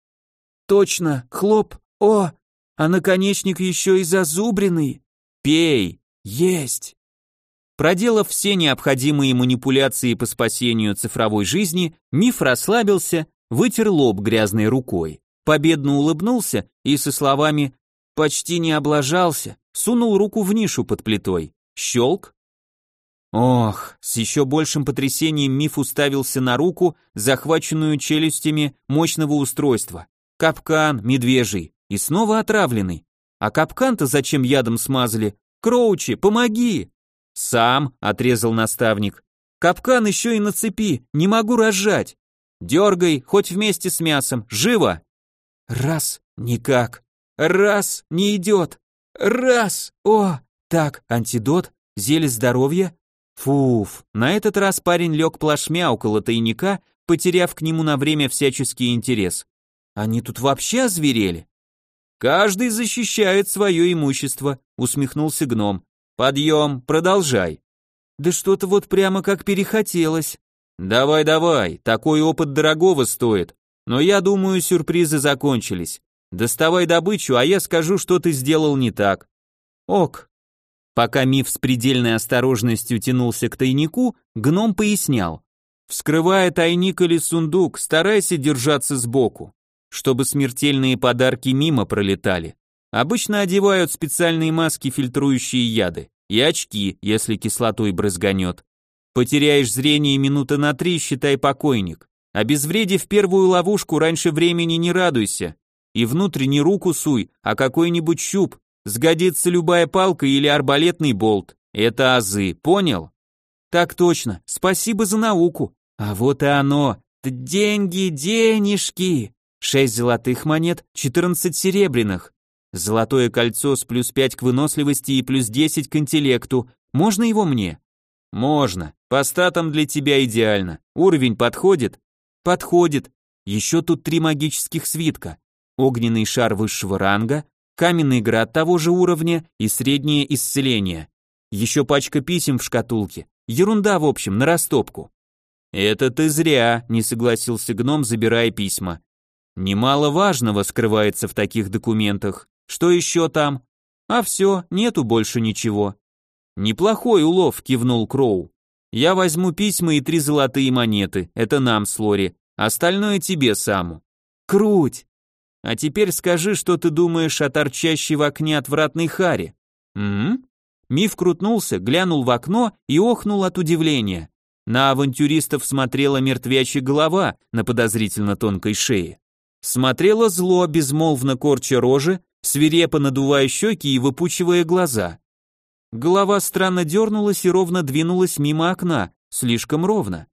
B: «Точно, хлоп, о, а наконечник еще и зазубренный!» «Пей! Есть!» Проделав все необходимые манипуляции по спасению цифровой жизни, Миф расслабился, вытер лоб грязной рукой, победно улыбнулся и со словами «почти не облажался» сунул руку в нишу под плитой. Щелк. Ох, с еще большим потрясением Миф уставился на руку, захваченную челюстями мощного устройства. Капкан, медвежий, и снова отравленный. А капкан-то зачем ядом смазали? Кроучи, помоги! Сам, отрезал наставник. Капкан еще и на цепи, не могу разжать. Дергай, хоть вместе с мясом, живо! Раз, никак. Раз, не идет. Раз, о! Так, антидот, зелье здоровья. Фуф, на этот раз парень лег плашмя около тайника, потеряв к нему на время всяческий интерес. Они тут вообще озверели? Каждый защищает свое имущество, усмехнулся гном. Подъем, продолжай. Да что-то вот прямо как перехотелось. Давай, давай, такой опыт дорогого стоит. Но я думаю, сюрпризы закончились. Доставай добычу, а я скажу, что ты сделал не так. Ок. Пока миф с предельной осторожностью тянулся к тайнику, гном пояснял. Вскрывая тайник или сундук, старайся держаться сбоку, чтобы смертельные подарки мимо пролетали. Обычно одевают специальные маски, фильтрующие яды, и очки, если кислотой брызганет. Потеряешь зрение минуты на три, считай покойник. Обезвреди в первую ловушку раньше времени не радуйся. И внутрь руку суй, а какой-нибудь щуп. Сгодится любая палка или арбалетный болт. Это азы, понял? Так точно, спасибо за науку. А вот и оно. Деньги, денежки. Шесть золотых монет, четырнадцать серебряных. Золотое кольцо с плюс 5 к выносливости и плюс 10 к интеллекту. Можно его мне? Можно. По статам для тебя идеально. Уровень подходит? Подходит. Еще тут три магических свитка. Огненный шар высшего ранга, каменный град того же уровня и среднее исцеление. Еще пачка писем в шкатулке. Ерунда, в общем, на растопку. Это ты зря, не согласился гном, забирая письма. Немало важного скрывается в таких документах. Что еще там? А все, нету больше ничего. Неплохой улов, кивнул Кроу. Я возьму письма и три золотые монеты, это нам с Лори, остальное тебе саму. Круть! А теперь скажи, что ты думаешь о торчащей в окне отвратной харе. М? Миф крутнулся, глянул в окно и охнул от удивления. На авантюристов смотрела мертвячья голова на подозрительно тонкой шее. Смотрела зло, безмолвно корча рожи, свирепо надувая щеки и выпучивая глаза. Голова странно дернулась и ровно двинулась мимо окна, слишком ровно.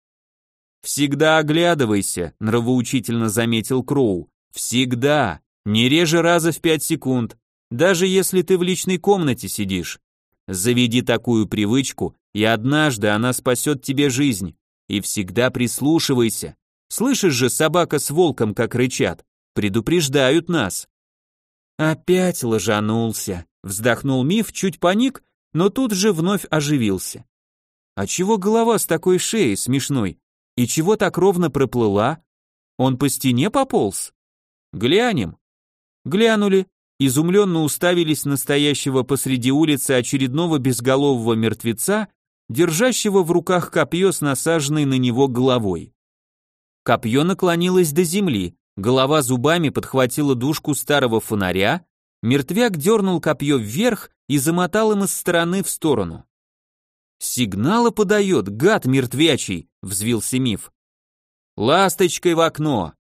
B: «Всегда оглядывайся», — нравоучительно заметил Кроу. «Всегда. Не реже раза в пять секунд. Даже если ты в личной комнате сидишь. Заведи такую привычку, и однажды она спасет тебе жизнь. И всегда прислушивайся. Слышишь же, собака с волком как рычат. Предупреждают нас. Опять ложанулся. Вздохнул Миф, чуть паник, но тут же вновь оживился. А чего голова с такой шеей смешной? И чего так ровно проплыла? Он по стене пополз? Глянем. Глянули, изумленно уставились на стоящего посреди улицы очередного безголового мертвеца, держащего в руках копье с насаженной на него головой. Копье наклонилось до земли, Голова зубами подхватила дужку старого фонаря, мертвяк дернул копье вверх и замотал им из стороны в сторону. «Сигналы подает, гад мертвячий!» — взвился миф. «Ласточкой в окно!»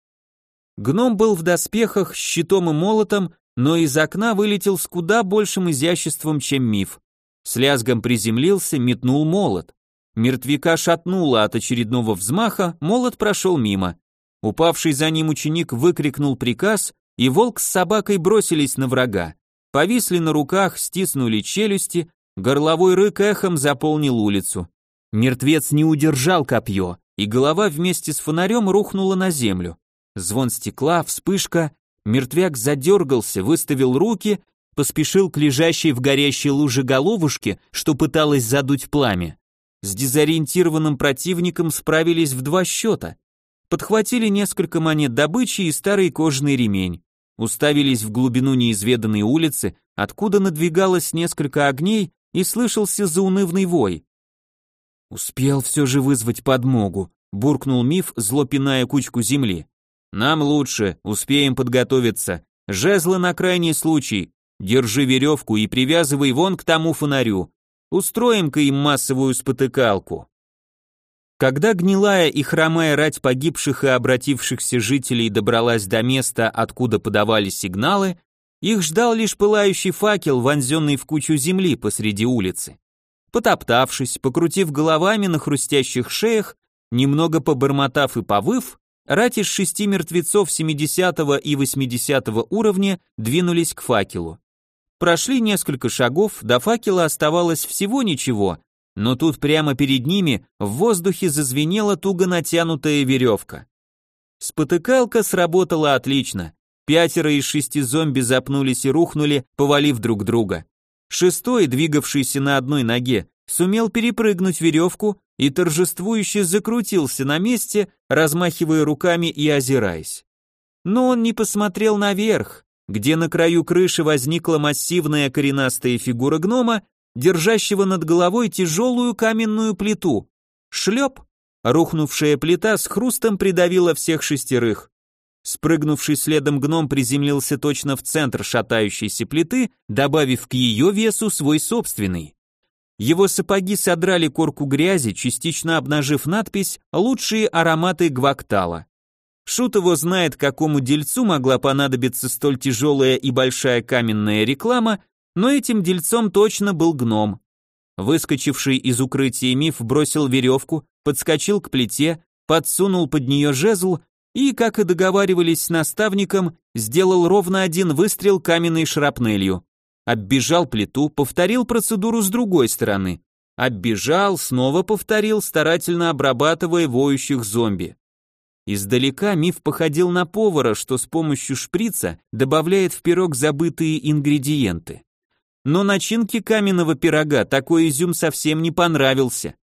B: Гном был в доспехах, щитом и молотом, но из окна вылетел с куда большим изяществом, чем миф. С лязгом приземлился, метнул молот. Мертвяка шатнуло от очередного взмаха, молот прошел мимо. Упавший за ним ученик выкрикнул приказ, и волк с собакой бросились на врага. Повисли на руках, стиснули челюсти, Горловой рык эхом заполнил улицу. Мертвец не удержал копье, и голова вместе с фонарем рухнула на землю. Звон стекла, вспышка, мертвяк задергался, выставил руки, поспешил к лежащей в горящей луже головушке, что пыталась задуть пламя. С дезориентированным противником справились в два счета. Подхватили несколько монет добычи и старый кожаный ремень. Уставились в глубину неизведанной улицы, откуда надвигалось несколько огней и слышался заунывный вой. Успел все же вызвать подмогу, буркнул миф, зло пиная кучку земли. Нам лучше, успеем подготовиться. Жезлы на крайний случай. Держи веревку и привязывай вон к тому фонарю. Устроим-ка им массовую спотыкалку. Когда гнилая и хромая рать погибших и обратившихся жителей добралась до места, откуда подавали сигналы, их ждал лишь пылающий факел, вонзенный в кучу земли посреди улицы. Потоптавшись, покрутив головами на хрустящих шеях, немного побормотав и повыв, рать из шести мертвецов 70 и 80 уровня двинулись к факелу. Прошли несколько шагов, до факела оставалось всего ничего, но тут прямо перед ними в воздухе зазвенела туго натянутая веревка. Спотыкалка сработала отлично. Пятеро из шести зомби запнулись и рухнули, повалив друг друга. Шестой, двигавшийся на одной ноге, сумел перепрыгнуть веревку и торжествующе закрутился на месте, размахивая руками и озираясь. Но он не посмотрел наверх, где на краю крыши возникла массивная коренастая фигура гнома, держащего над головой тяжелую каменную плиту. Шлеп! Рухнувшая плита с хрустом придавила всех шестерых. Спрыгнувший следом гном приземлился точно в центр шатающейся плиты, добавив к ее весу свой собственный. Его сапоги содрали корку грязи, частично обнажив надпись «Лучшие ароматы гвактала». Шут его знает, какому дельцу могла понадобиться столь тяжелая и большая каменная реклама, но этим дельцом точно был гном. Выскочивший из укрытия миф бросил веревку, подскочил к плите, подсунул под нее жезл и, как и договаривались с наставником, сделал ровно один выстрел каменной шрапнелью. Оббежал плиту, повторил процедуру с другой стороны. Оббежал, снова повторил, старательно обрабатывая воющих зомби. Издалека миф походил на повара, что с помощью шприца добавляет в пирог забытые ингредиенты. Но начинке каменного пирога такой изюм совсем не понравился.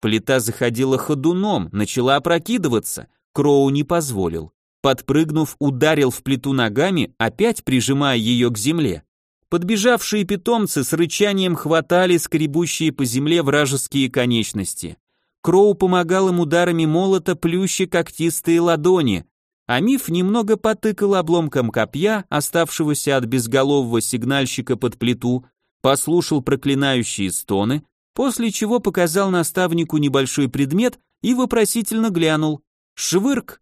B: Плита заходила ходуном, начала опрокидываться, Кроу не позволил. Подпрыгнув, ударил в плиту ногами, опять прижимая ее к земле. Подбежавшие питомцы с рычанием хватали скребущие по земле вражеские конечности. Кроу помогал им ударами молота плюща когтистые ладони, а Миф немного потыкал обломком копья, оставшегося от безголового сигнальщика под плиту, послушал проклинающие стоны, после чего показал наставнику небольшой предмет и вопросительно глянул. «Швырк!»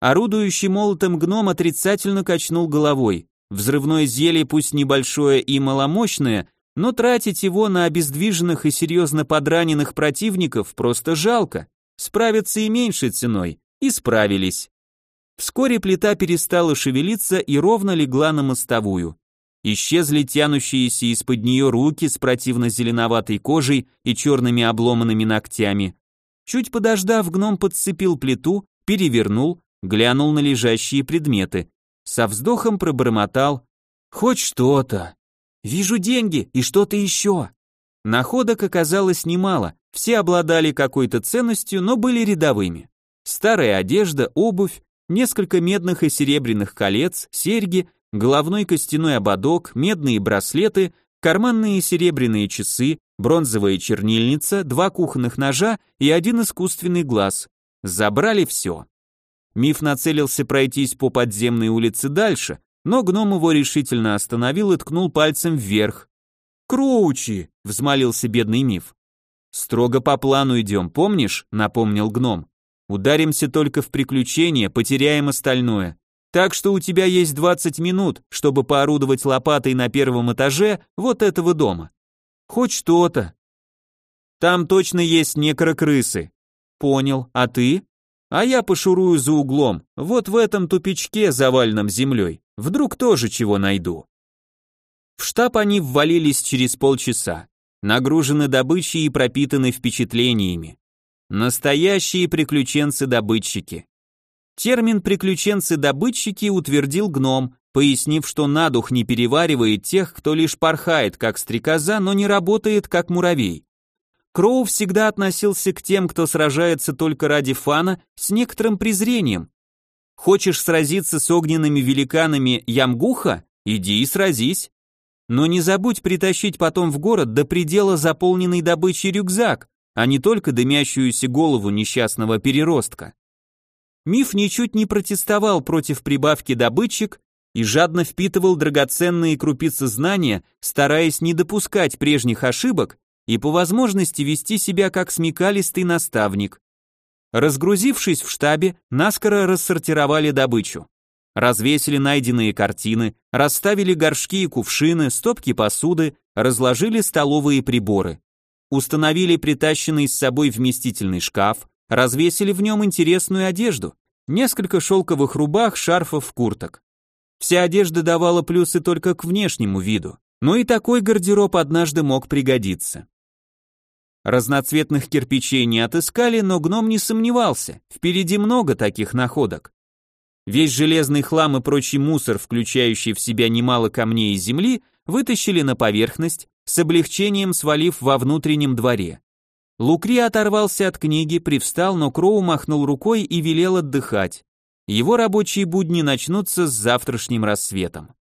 B: Орудующий молотом гном отрицательно качнул головой. Взрывное зелье, пусть небольшое и маломощное, но тратить его на обездвиженных и серьезно подраненных противников просто жалко. Справятся и меньшей ценой. И справились. Вскоре плита перестала шевелиться и ровно легла на мостовую. Исчезли тянущиеся из-под нее руки с противно-зеленоватой кожей и черными обломанными ногтями. Чуть подождав, гном подцепил плиту, перевернул, глянул на лежащие предметы. Со вздохом пробормотал «Хоть что-то». Вижу деньги и что-то еще. Находок оказалось немало, все обладали какой-то ценностью, но были рядовыми. Старая одежда, обувь, несколько медных и серебряных колец, серьги, головной костяной ободок, медные браслеты, карманные серебряные часы, бронзовая чернильница, два кухонных ножа и один искусственный глаз. Забрали все. Миф нацелился пройтись по подземной улице дальше, но гном его решительно остановил и ткнул пальцем вверх. «Кроучи!» — взмолился бедный миф. «Строго по плану идем, помнишь?» — напомнил гном. «Ударимся только в приключения, потеряем остальное. Так что у тебя есть 20 минут, чтобы поорудовать лопатой на первом этаже вот этого дома. Хоть что-то. Там точно есть некрокрысы. Понял, а ты? А я пошурую за углом, вот в этом тупичке, заваленном землей. Вдруг тоже чего найду. В штаб они ввалились через полчаса. нагружены добычей и пропитаны впечатлениями. Настоящие приключенцы-добытчики. Термин «приключенцы-добытчики» утвердил гном, пояснив, что на дух не переваривает тех, кто лишь порхает, как стрекоза, но не работает, как муравей. Кроу всегда относился к тем, кто сражается только ради фана, с некоторым презрением. Хочешь сразиться с огненными великанами Ямгуха? Иди и сразись. Но не забудь притащить потом в город до предела заполненный добычей рюкзак, а не только дымящуюся голову несчастного переростка. Миф ничуть не протестовал против прибавки добытчик и жадно впитывал драгоценные крупицы знания, стараясь не допускать прежних ошибок и по возможности вести себя как смекалистый наставник. Разгрузившись в штабе, наскоро рассортировали добычу. Развесили найденные картины, расставили горшки и кувшины, стопки посуды, разложили столовые приборы. Установили притащенный с собой вместительный шкаф, развесили в нем интересную одежду, несколько шелковых рубах, шарфов, курток. Вся одежда давала плюсы только к внешнему виду, но и такой гардероб однажды мог пригодиться. Разноцветных кирпичей не отыскали, но гном не сомневался, впереди много таких находок. Весь железный хлам и прочий мусор, включающий в себя немало камней и земли, вытащили на поверхность, с облегчением свалив во внутреннем дворе. Лукри оторвался от книги, привстал, но Кроу махнул рукой и велел отдыхать. Его рабочие будни начнутся с завтрашним рассветом.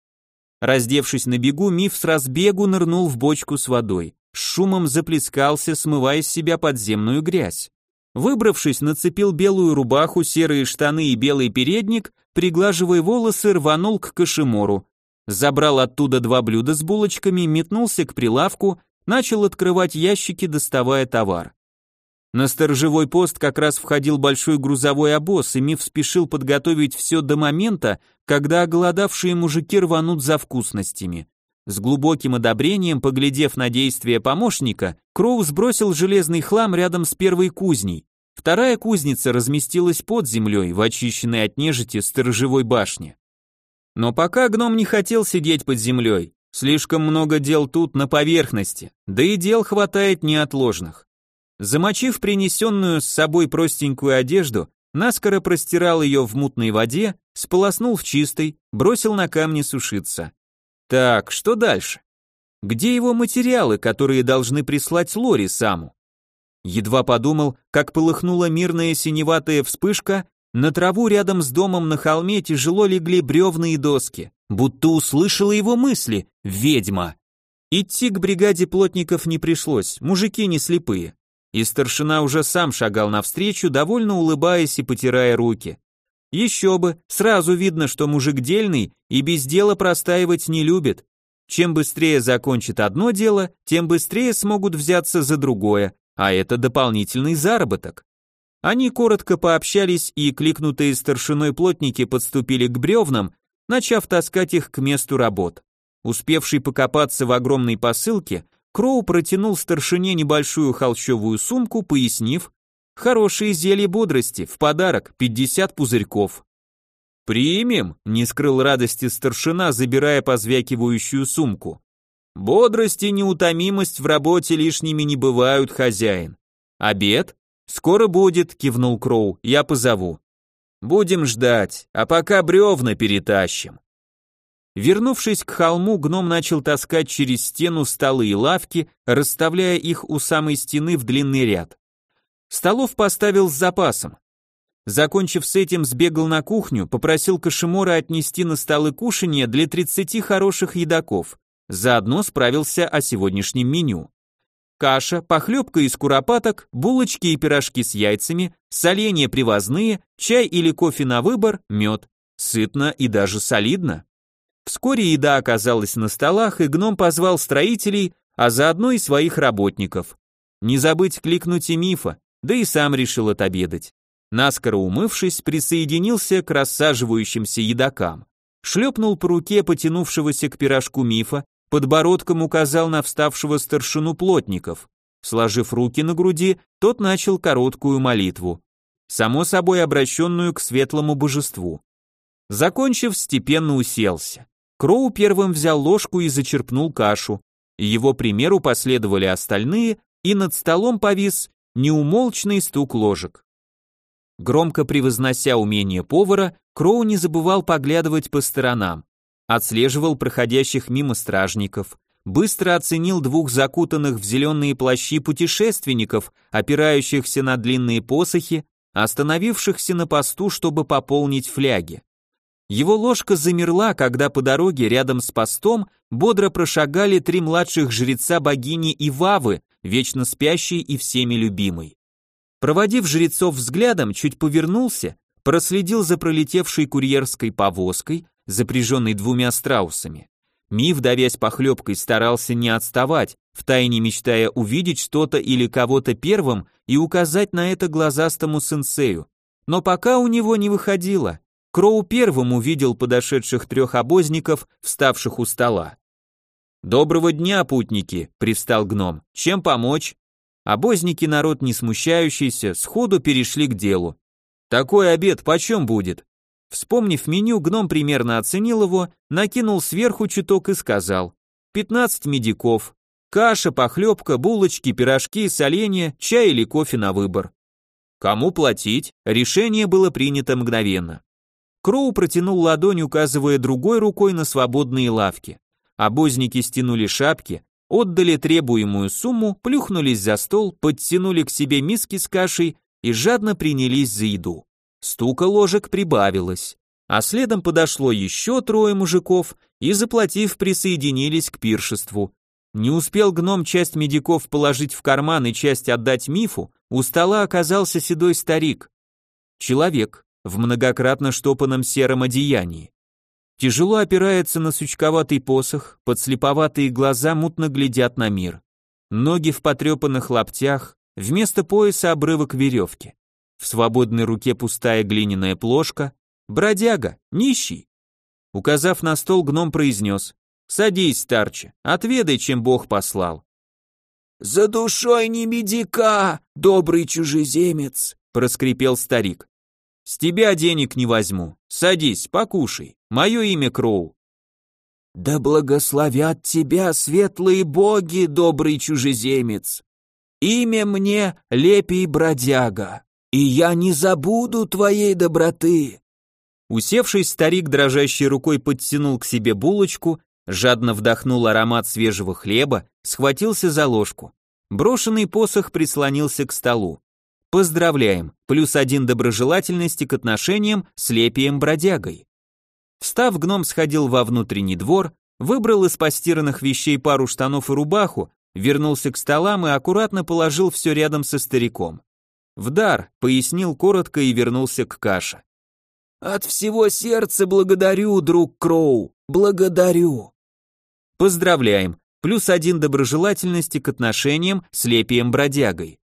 B: Раздевшись на бегу, Миф с разбегу нырнул в бочку с водой. Шумом заплескался, смывая с себя подземную грязь. Выбравшись, нацепил белую рубаху, серые штаны и белый передник, приглаживая волосы, рванул к кашемору. Забрал оттуда два блюда с булочками, метнулся к прилавку, начал открывать ящики, доставая товар. На сторожевой пост как раз входил большой грузовой обоз, и Миф спешил подготовить все до момента, когда оголодавшие мужики рванут за вкусностями. С глубоким одобрением, поглядев на действия помощника, Кроу сбросил железный хлам рядом с первой кузней. Вторая кузница разместилась под землей, в очищенной от нежити сторожевой башне. Но пока гном не хотел сидеть под землей, слишком много дел тут на поверхности, да и дел хватает неотложных. Замочив принесенную с собой простенькую одежду, наскоро простирал ее в мутной воде, сполоснул в чистой, бросил на камни сушиться. Так, что дальше? Где его материалы, которые должны прислать Лори саму? Едва подумал, как полыхнула мирная синеватая вспышка, на траву рядом с домом на холме тяжело легли бревна и доски, будто услышала его мысли, ведьма. Идти к бригаде плотников не пришлось, мужики не слепые и старшина уже сам шагал навстречу, довольно улыбаясь и потирая руки. Еще бы, сразу видно, что мужик дельный и без дела простаивать не любит. Чем быстрее закончит одно дело, тем быстрее смогут взяться за другое, а это дополнительный заработок. Они коротко пообщались, и кликнутые старшиной плотники подступили к бревнам, начав таскать их к месту работ. Успевший покопаться в огромной посылке, Кроу протянул старшине небольшую холщовую сумку, пояснив, «Хорошие зелья бодрости, в подарок, 50 пузырьков». «Примем», — не скрыл радости старшина, забирая позвякивающую сумку. «Бодрость и неутомимость в работе лишними не бывают, хозяин. Обед? Скоро будет», — кивнул Кроу, — «я позову». «Будем ждать, а пока бревна перетащим». Вернувшись к холму, гном начал таскать через стену столы и лавки, расставляя их у самой стены в длинный ряд. Столов поставил с запасом. Закончив с этим, сбегал на кухню, попросил Кашемора отнести на столы кушанья для 30 хороших едоков. Заодно справился о сегодняшнем меню. Каша, похлебка из куропаток, булочки и пирожки с яйцами, соленья привозные, чай или кофе на выбор, мед. Сытно и даже солидно. Вскоре еда оказалась на столах, и гном позвал строителей, а заодно и своих работников. Не забыть кликнуть и мифа, да и сам решил отобедать. Наскоро умывшись, присоединился к рассаживающимся едокам. Шлепнул по руке потянувшегося к пирожку мифа, подбородком указал на вставшего старшину плотников. Сложив руки на груди, тот начал короткую молитву, само собой обращенную к светлому божеству. Закончив, степенно уселся. Кроу первым взял ложку и зачерпнул кашу. Его примеру последовали остальные, и над столом повис неумолчный стук ложек. Громко превознося умение повара, Кроу не забывал поглядывать по сторонам, отслеживал проходящих мимо стражников, быстро оценил двух закутанных в зеленые плащи путешественников, опирающихся на длинные посохи, остановившихся на посту, чтобы пополнить фляги. Его ложка замерла, когда по дороге рядом с постом бодро прошагали три младших жреца богини Ивавы, вечно спящей и всеми любимой. Проводив жрецов взглядом, чуть повернулся, проследил за пролетевшей курьерской повозкой, запряженной двумя страусами. Миф, давясь похлебкой, старался не отставать, втайне мечтая увидеть что-то или кого-то первым и указать на это глазастому сенсею. Но пока у него не выходило. Кроу первым увидел подошедших трех обозников, вставших у стола. «Доброго дня, путники!» — привстал гном. «Чем помочь?» Обозники, народ не смущающийся, сходу перешли к делу. «Такой обед почем будет?» Вспомнив меню, гном примерно оценил его, накинул сверху чуток и сказал. «Пятнадцать медиков. Каша, похлебка, булочки, пирожки, соленья, чай или кофе на выбор». Кому платить? Решение было принято мгновенно. Кроу протянул ладонь, указывая другой рукой на свободные лавки. Обозники стянули шапки, отдали требуемую сумму, плюхнулись за стол, подтянули к себе миски с кашей и жадно принялись за еду. Стука ложек прибавилось, а следом подошло еще трое мужиков и, заплатив, присоединились к пиршеству. Не успел гном часть медиков положить в карман и часть отдать мифу, у стола оказался седой старик. Человек, в многократно штопанном сером одеянии. Тяжело опирается на сучковатый посох, подслеповатые глаза мутно глядят на мир. Ноги в потрепанных лаптях, вместо пояса обрывок веревки. В свободной руке пустая глиняная плошка. Бродяга, нищий. Указав на стол, гном произнес. «Садись, старче, отведай, чем Бог послал».
D: «За душой не медика, добрый чужеземец», — проскрипел старик.
B: С тебя денег не возьму. Садись, покушай. Мое имя Кроу.
D: Да благословят тебя светлые боги, добрый чужеземец. Имя мне Лепий Бродяга, и я не забуду твоей доброты.
B: Усевшись, старик дрожащей рукой подтянул к себе булочку, жадно вдохнул аромат свежего хлеба, схватился за ложку. Брошенный посох прислонился к столу. Поздравляем, плюс один доброжелательности к отношениям с лепием-бродягой. Встав, гном сходил во внутренний двор, выбрал из постиранных вещей пару штанов и рубаху, вернулся к столам и аккуратно положил все рядом со стариком. В дар, пояснил коротко и вернулся к каше.
D: От всего сердца благодарю, друг Кроу, благодарю.
B: Поздравляем, плюс один доброжелательности к отношениям с лепием-бродягой.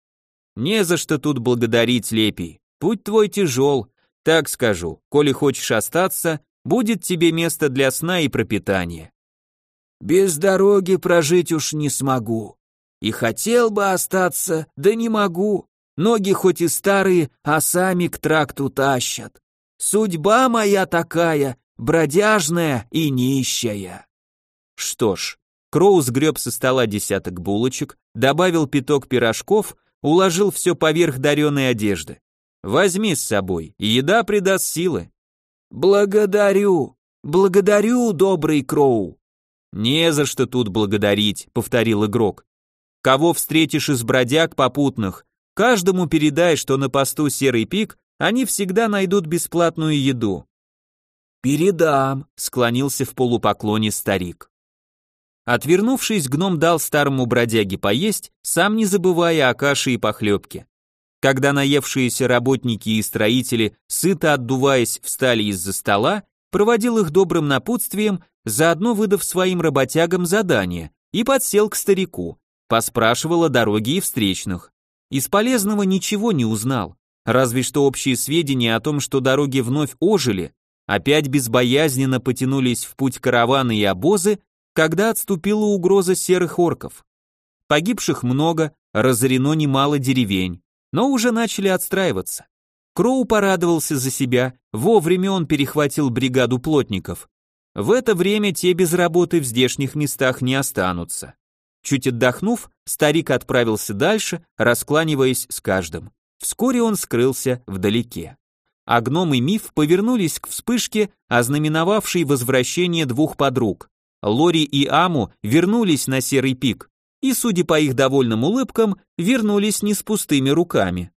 B: Не за что тут благодарить, Лепий. Путь твой тяжел. Так скажу, коли хочешь остаться, будет тебе место для сна и пропитания.
D: Без дороги прожить уж не смогу. И хотел бы остаться, да не могу. Ноги хоть и старые, а сами к тракту тащат. Судьба моя такая, бродяжная и нищая.
B: Что ж, Кроу сгреб со стола десяток булочек, добавил пяток пирожков, уложил все поверх дареной одежды. Возьми с собой, еда придаст силы.
D: Благодарю, благодарю, добрый Кроу.
B: Не за что тут благодарить, повторил игрок. Кого встретишь из бродяг попутных, каждому передай, что на посту Серый Пик они всегда найдут бесплатную еду.
D: Передам,
B: склонился в полупоклоне старик. Отвернувшись, гном дал старому бродяге поесть, сам не забывая о каше и похлебке. Когда наевшиеся работники и строители, сыто отдуваясь, встали из-за стола, проводил их добрым напутствием, заодно выдав своим работягам задание, и подсел к старику, поспрашивал о дороге и встречных. Из полезного ничего не узнал, разве что общие сведения о том, что дороги вновь ожили, опять безбоязненно потянулись в путь караваны и обозы, когда отступила угроза серых орков. Погибших много, разорено немало деревень, но уже начали отстраиваться. Кроу порадовался за себя, вовремя он перехватил бригаду плотников. В это время те без работы в здешних местах не останутся. Чуть отдохнув, старик отправился дальше, раскланиваясь с каждым. Вскоре он скрылся вдалеке. А гном и миф повернулись к вспышке, ознаменовавшей возвращение двух подруг. Лори и Аму вернулись на серый пик, и, судя по их довольным улыбкам, вернулись не с пустыми руками.